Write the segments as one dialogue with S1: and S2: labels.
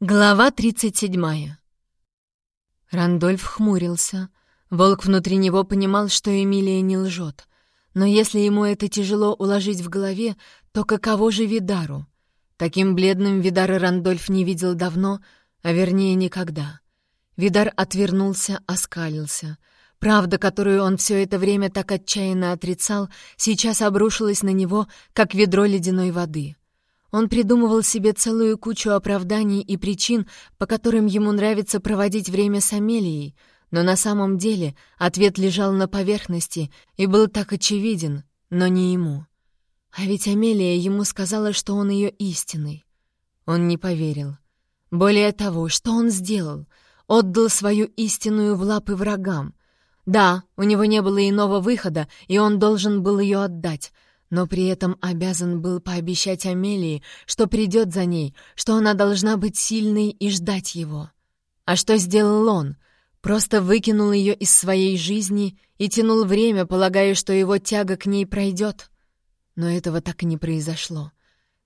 S1: Глава 37. Рандольф хмурился. Волк внутри него понимал, что Эмилия не лжет. Но если ему это тяжело уложить в голове, то каково же Видару? Таким бледным Видара Рандольф не видел давно, а вернее никогда. Видар отвернулся, оскалился. Правда, которую он все это время так отчаянно отрицал, сейчас обрушилась на него, как ведро ледяной воды — он придумывал себе целую кучу оправданий и причин, по которым ему нравится проводить время с Амелией, но на самом деле ответ лежал на поверхности и был так очевиден, но не ему. А ведь Амелия ему сказала, что он ее истинный. Он не поверил. Более того, что он сделал? Отдал свою истинную в лапы врагам. Да, у него не было иного выхода, и он должен был ее отдать — но при этом обязан был пообещать Амелии, что придет за ней, что она должна быть сильной и ждать его. А что сделал он? Просто выкинул ее из своей жизни и тянул время, полагая, что его тяга к ней пройдет. Но этого так и не произошло.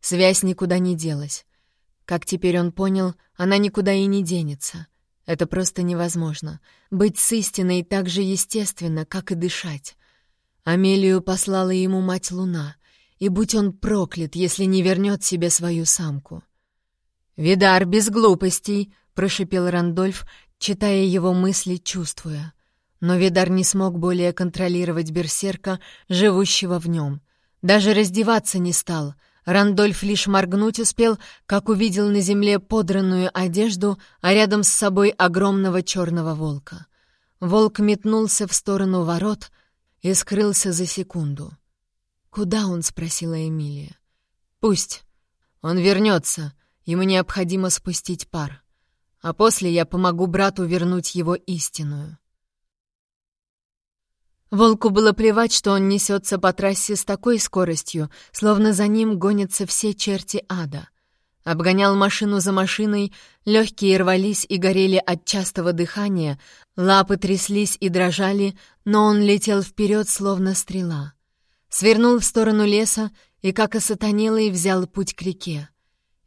S1: Связь никуда не делась. Как теперь он понял, она никуда и не денется. Это просто невозможно. Быть с истиной так же естественно, как и дышать. Амелию послала ему мать Луна, и будь он проклят, если не вернет себе свою самку. «Видар, без глупостей!» — прошипел Рандольф, читая его мысли, чувствуя. Но Видар не смог более контролировать берсерка, живущего в нем. Даже раздеваться не стал. Рандольф лишь моргнуть успел, как увидел на земле подранную одежду, а рядом с собой огромного черного волка. Волк метнулся в сторону ворот, и скрылся за секунду. «Куда он?» — спросила Эмилия. «Пусть. Он вернется. Ему необходимо спустить пар. А после я помогу брату вернуть его истинную». Волку было плевать, что он несется по трассе с такой скоростью, словно за ним гонятся все черти ада — Обгонял машину за машиной, легкие рвались и горели от частого дыхания, лапы тряслись и дрожали, но он летел вперед, словно стрела. Свернул в сторону леса и, как осатанелый, взял путь к реке.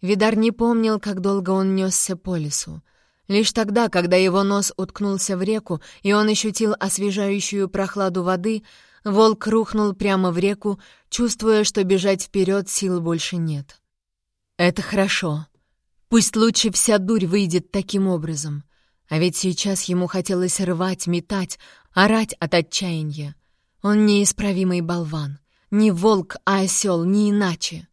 S1: Видар не помнил, как долго он несся по лесу. Лишь тогда, когда его нос уткнулся в реку, и он ощутил освежающую прохладу воды, волк рухнул прямо в реку, чувствуя, что бежать вперед сил больше нет. Это хорошо. Пусть лучше вся дурь выйдет таким образом. А ведь сейчас ему хотелось рвать, метать, орать от отчаяния. Он неисправимый болван. Не волк, а осел, не иначе.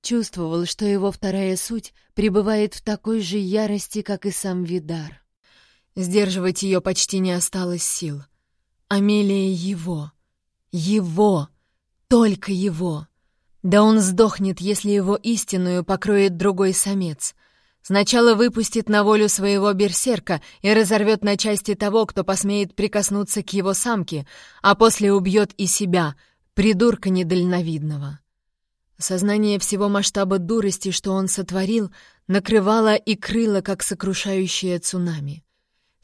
S1: Чувствовал, что его вторая суть пребывает в такой же ярости, как и сам Видар. Сдерживать ее почти не осталось сил. Амелия его. Его. Только его. Да он сдохнет, если его истинную покроет другой самец. Сначала выпустит на волю своего берсерка и разорвет на части того, кто посмеет прикоснуться к его самке, а после убьет и себя, придурка недальновидного. Сознание всего масштаба дурости, что он сотворил, накрывало и крыло, как сокрушающее цунами.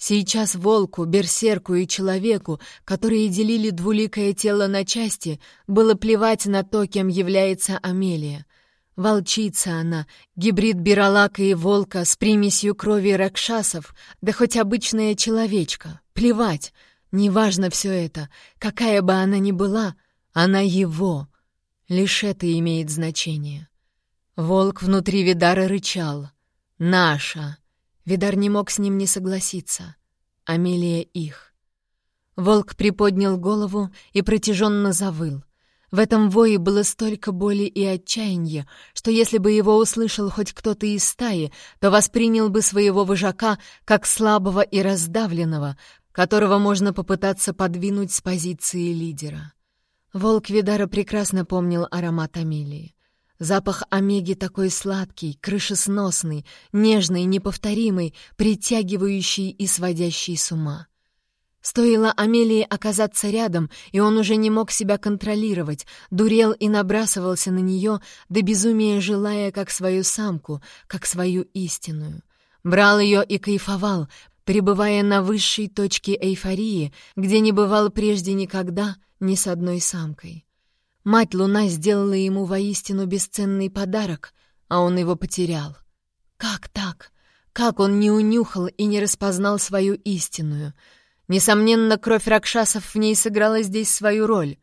S1: Сейчас волку, берсерку и человеку, которые делили двуликое тело на части, было плевать на то, кем является Амелия. Волчица она, гибрид биролака и волка с примесью крови ракшасов, да хоть обычная человечка. Плевать, неважно все это, какая бы она ни была, она его. Лишь это имеет значение. Волк внутри Видара рычал. «Наша!» Видар не мог с ним не согласиться. Амелия их. Волк приподнял голову и протяженно завыл. В этом вое было столько боли и отчаяния, что если бы его услышал хоть кто-то из стаи, то воспринял бы своего вожака как слабого и раздавленного, которого можно попытаться подвинуть с позиции лидера. Волк Видара прекрасно помнил аромат Амелии. Запах омеги такой сладкий, крышесносный, нежный, неповторимый, притягивающий и сводящий с ума. Стоило Амелии оказаться рядом, и он уже не мог себя контролировать, дурел и набрасывался на нее, до безумия желая как свою самку, как свою истинную. Брал ее и кайфовал, пребывая на высшей точке эйфории, где не бывал прежде никогда ни с одной самкой. Мать Луна сделала ему воистину бесценный подарок, а он его потерял. Как так? Как он не унюхал и не распознал свою истинную? Несомненно, кровь Ракшасов в ней сыграла здесь свою роль.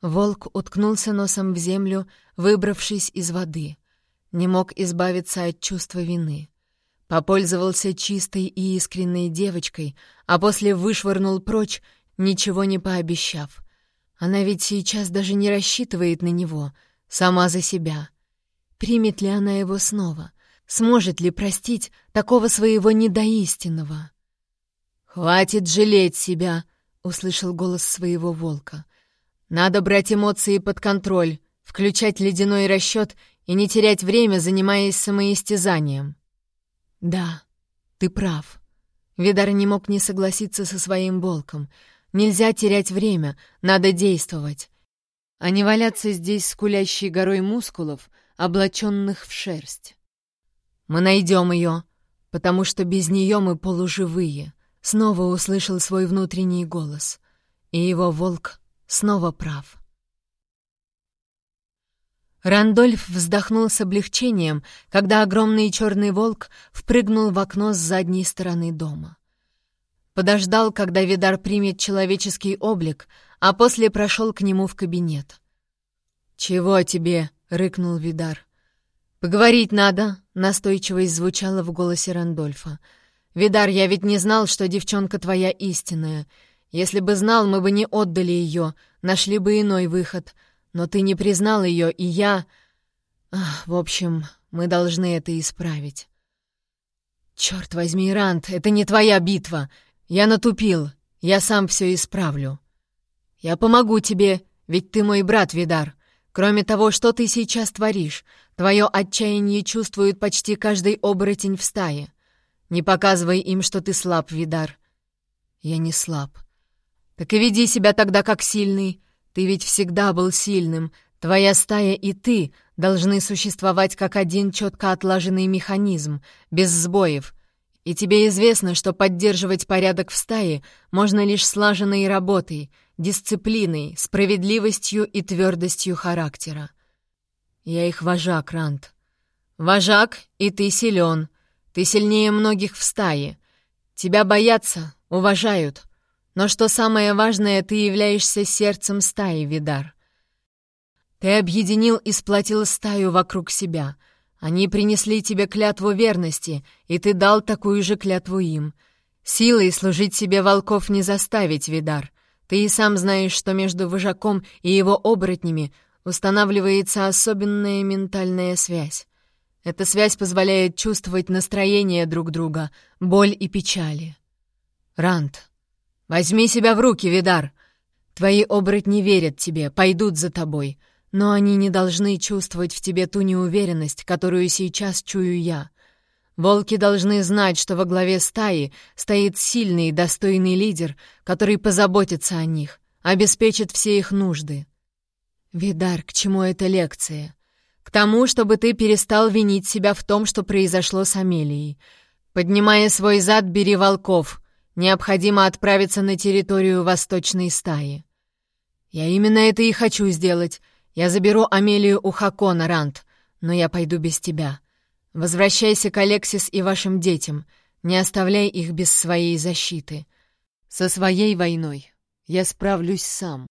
S1: Волк уткнулся носом в землю, выбравшись из воды. Не мог избавиться от чувства вины. Попользовался чистой и искренней девочкой, а после вышвырнул прочь, ничего не пообещав. Она ведь сейчас даже не рассчитывает на него, сама за себя. Примет ли она его снова? Сможет ли простить такого своего недоистинного? «Хватит жалеть себя!» — услышал голос своего волка. «Надо брать эмоции под контроль, включать ледяной расчет и не терять время, занимаясь самоистязанием». «Да, ты прав». Видар не мог не согласиться со своим волком. «Нельзя терять время, надо действовать, а не валяться здесь скулящей горой мускулов, облаченных в шерсть. Мы найдем ее, потому что без нее мы полуживые». Снова услышал свой внутренний голос, и его волк снова прав. Рандольф вздохнул с облегчением, когда огромный черный волк впрыгнул в окно с задней стороны дома. Подождал, когда Видар примет человеческий облик, а после прошел к нему в кабинет. «Чего тебе?» — рыкнул Видар. «Поговорить надо», — настойчивость звучала в голосе Рандольфа. «Видар, я ведь не знал, что девчонка твоя истинная. Если бы знал, мы бы не отдали ее, нашли бы иной выход. Но ты не признал ее, и я... Ах, в общем, мы должны это исправить». «Черт возьми, Ранд, это не твоя битва. Я натупил. Я сам все исправлю. Я помогу тебе, ведь ты мой брат, Видар. Кроме того, что ты сейчас творишь, твое отчаяние чувствует почти каждый оборотень в стае. Не показывай им, что ты слаб, Видар. Я не слаб. Так и веди себя тогда как сильный. Ты ведь всегда был сильным. Твоя стая и ты должны существовать как один четко отлаженный механизм, без сбоев. И тебе известно, что поддерживать порядок в стае можно лишь слаженной работой, дисциплиной, справедливостью и твердостью характера. Я их вожак, Рант. Вожак, и ты силен. Ты сильнее многих в стае. Тебя боятся, уважают. Но что самое важное, ты являешься сердцем стаи, Видар. Ты объединил и сплотил стаю вокруг себя. Они принесли тебе клятву верности, и ты дал такую же клятву им. Силой служить себе волков не заставить, Видар. Ты и сам знаешь, что между вожаком и его оборотнями устанавливается особенная ментальная связь. Эта связь позволяет чувствовать настроение друг друга, боль и печали. Рант, возьми себя в руки, Видар. Твои оборотни верят тебе, пойдут за тобой, но они не должны чувствовать в тебе ту неуверенность, которую сейчас чую я. Волки должны знать, что во главе стаи стоит сильный и достойный лидер, который позаботится о них, обеспечит все их нужды. Видар, к чему эта лекция? К тому, чтобы ты перестал винить себя в том, что произошло с Амелией. Поднимая свой зад, бери волков. Необходимо отправиться на территорию восточной стаи. Я именно это и хочу сделать. Я заберу Амелию у Хакона, Рант, но я пойду без тебя. Возвращайся к Алексис и вашим детям. Не оставляй их без своей защиты. Со своей войной я справлюсь сам.